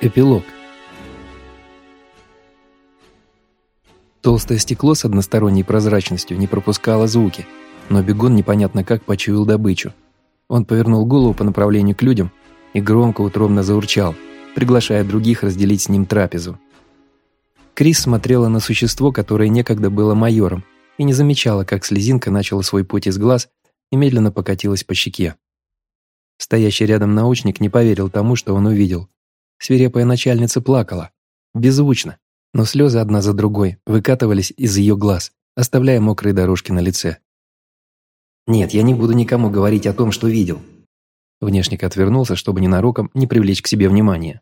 Эпилог. Толстое стекло с односторонней прозрачностью не пропускало звуки, но бегун непонятно как почуял добычу. Он повернул голову по направлению к людям и громко утробно заурчал, приглашая других разделить с ним трапезу. Крис смотрела на существо, которое некогда было майором, и не замечала, как слезинка начала свой путь из глаз и медленно покатилась по щеке. Стоящий рядом научник не поверил тому, что он увидел. Свирепая начальница плакала. Беззвучно, но слезы одна за другой выкатывались из ее глаз, оставляя мокрые дорожки на лице. «Нет, я не буду никому говорить о том, что видел». Внешник отвернулся, чтобы ненароком не привлечь к себе внимания.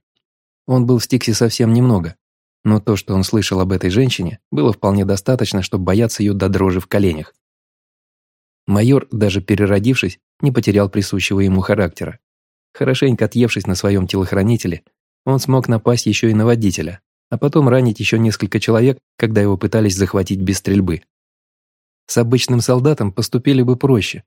Он был в Стиксе совсем немного, но то, что он слышал об этой женщине, было вполне достаточно, чтобы бояться ее до дрожи в коленях. Майор, даже переродившись, не потерял присущего ему характера. Хорошенько отъевшись на своем телохранителе, он смог напасть еще и на водителя, а потом ранить еще несколько человек, когда его пытались захватить без стрельбы. С обычным солдатом поступили бы проще,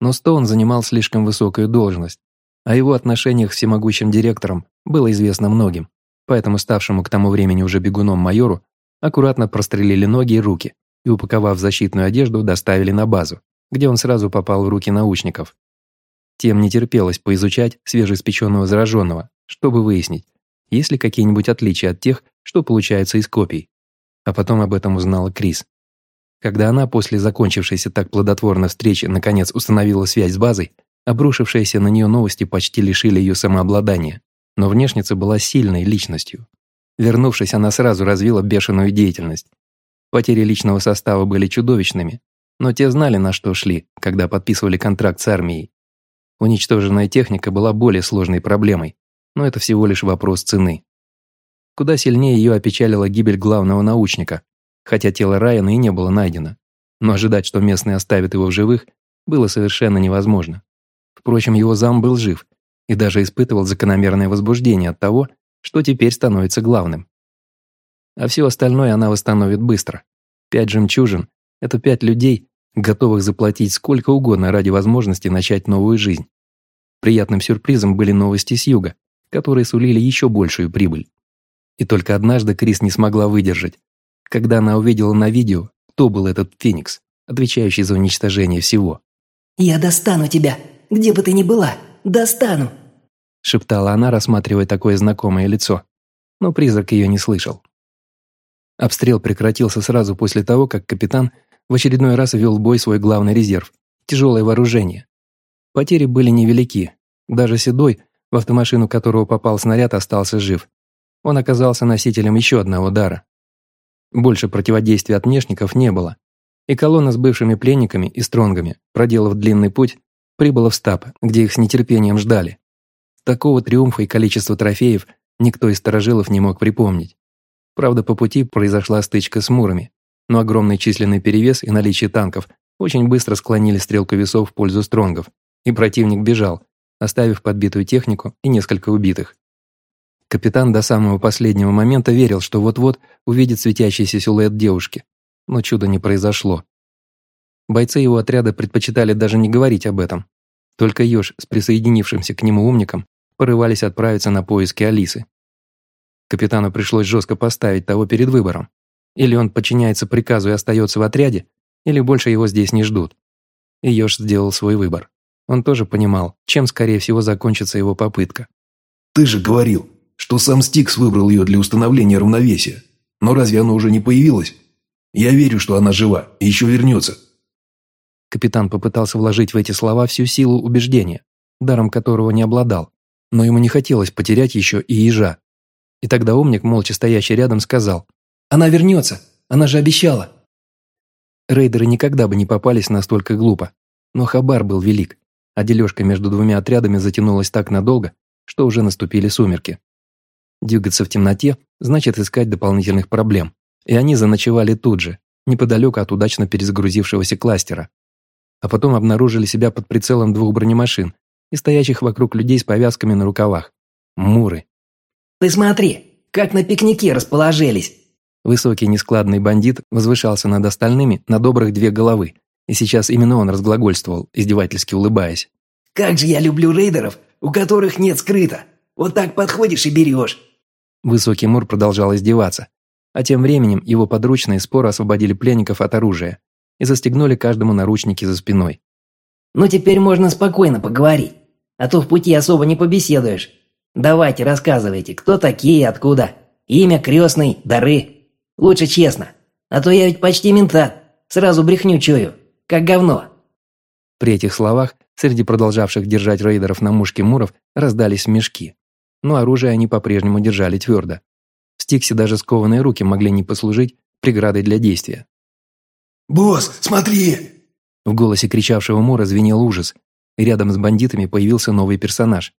но Стоун занимал слишком высокую должность, а его отношениях с всемогущим директором было известно многим, поэтому ставшему к тому времени уже бегуном майору аккуратно прострелили ноги и руки и, упаковав защитную одежду, доставили на базу, где он сразу попал в руки научников. Тем не терпелось поизучать свежеиспеченного зараженного, чтобы выяснить, есть ли какие-нибудь отличия от тех, что получаются из копий. А потом об этом узнала Крис. Когда она после закончившейся так плодотворной встречи наконец установила связь с базой, обрушившиеся на нее новости почти лишили ее самообладания. Но внешница была сильной личностью. Вернувшись, она сразу развила бешеную деятельность. Потери личного состава были чудовищными, но те знали, на что шли, когда подписывали контракт с армией. Уничтоженная техника была более сложной проблемой, но это всего лишь вопрос цены. Куда сильнее ее опечалила гибель главного научника, хотя тело Райана и не было найдено. Но ожидать, что местные оставят его в живых, было совершенно невозможно. Впрочем, его зам был жив и даже испытывал закономерное возбуждение от того, что теперь становится главным. А все остальное она восстановит быстро. Пять жемчужин – это пять людей, готовых заплатить сколько угодно ради возможности начать новую жизнь. Приятным сюрпризом были новости с юга, которые сулили еще большую прибыль. И только однажды Крис не смогла выдержать, когда она увидела на видео, кто был этот Феникс, отвечающий за уничтожение всего. «Я достану тебя, где бы ты ни была, достану!» шептала она, рассматривая такое знакомое лицо. Но призрак ее не слышал. Обстрел прекратился сразу после того, как капитан в очередной раз ввел в бой свой главный резерв – тяжелое вооружение. Потери были невелики. Даже Седой, в автомашину которого попал снаряд, остался жив. Он оказался носителем еще одного дара. Больше противодействия от внешников не было. И колонна с бывшими пленниками и стронгами, проделав длинный путь, прибыла в стаб, где их с нетерпением ждали. Такого триумфа и количества трофеев никто из сторожилов не мог припомнить. Правда, по пути произошла стычка с мурами, но огромный численный перевес и наличие танков очень быстро склонили стрелку весов в пользу стронгов, и противник бежал, оставив подбитую технику и несколько убитых. Капитан до самого последнего момента верил, что вот-вот увидит светящийся силуэт девушки, но чуда не произошло. Бойцы его отряда предпочитали даже не говорить об этом. Только Ёж с присоединившимся к нему умником порывались отправиться на поиски Алисы. Капитану пришлось жестко поставить того перед выбором. Или он подчиняется приказу и остается в отряде, или больше его здесь не ждут. И Ёж сделал свой выбор. Он тоже понимал, чем, скорее всего, закончится его попытка. «Ты же говорил, что сам Стикс выбрал ее для установления равновесия. Но разве она уже не появилась? Я верю, что она жива и еще вернется». Капитан попытался вложить в эти слова всю силу убеждения, даром которого не обладал, но ему не хотелось потерять еще и ежа. И тогда умник, молча стоящий рядом, сказал «Она вернется, она же обещала». Рейдеры никогда бы не попались настолько глупо, но Хабар был велик а дележка между двумя отрядами затянулась так надолго, что уже наступили сумерки. Двигаться в темноте значит искать дополнительных проблем, и они заночевали тут же, неподалеку от удачно перезагрузившегося кластера. А потом обнаружили себя под прицелом двух бронемашин и стоящих вокруг людей с повязками на рукавах. Муры. «Ты смотри, как на пикнике расположились!» Высокий нескладный бандит возвышался над остальными на добрых две головы и сейчас именно он разглагольствовал, издевательски улыбаясь. «Как же я люблю рейдеров, у которых нет скрыто! Вот так подходишь и берешь! Высокий Мур продолжал издеваться, а тем временем его подручные споро освободили пленников от оружия и застегнули каждому наручники за спиной. «Ну теперь можно спокойно поговорить, а то в пути особо не побеседуешь. Давайте рассказывайте, кто такие и откуда. Имя, крестный, дары. Лучше честно, а то я ведь почти ментат, сразу брехню чую, как говно». При этих словах среди продолжавших держать рейдеров на мушке муров раздались мешки, но оружие они по-прежнему держали твердо. В Стиксе даже скованные руки могли не послужить преградой для действия. «Босс, смотри!» В голосе кричавшего Мура звенел ужас, и рядом с бандитами появился новый персонаж.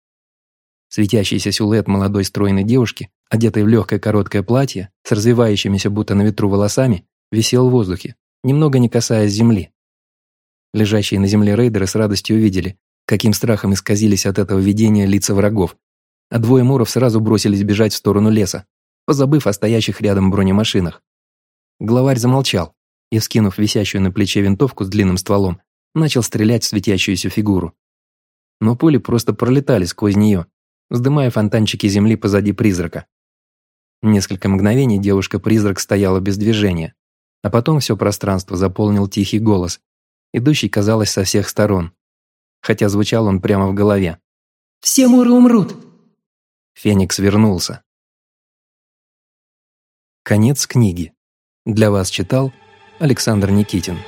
Светящийся силуэт молодой стройной девушки, одетой в легкое короткое платье, с развивающимися будто на ветру волосами, висел в воздухе, немного не касаясь земли. Лежащие на земле рейдеры с радостью увидели, каким страхом исказились от этого видения лица врагов, а двое муров сразу бросились бежать в сторону леса, позабыв о стоящих рядом бронемашинах. Главарь замолчал и, вскинув висящую на плече винтовку с длинным стволом, начал стрелять в светящуюся фигуру. Но пули просто пролетали сквозь нее, вздымая фонтанчики земли позади призрака. Несколько мгновений девушка-призрак стояла без движения, а потом все пространство заполнил тихий голос, идущий, казалось, со всех сторон, хотя звучал он прямо в голове. «Все муры умрут!» Феникс вернулся. Конец книги. Для вас читал Александр Никитин.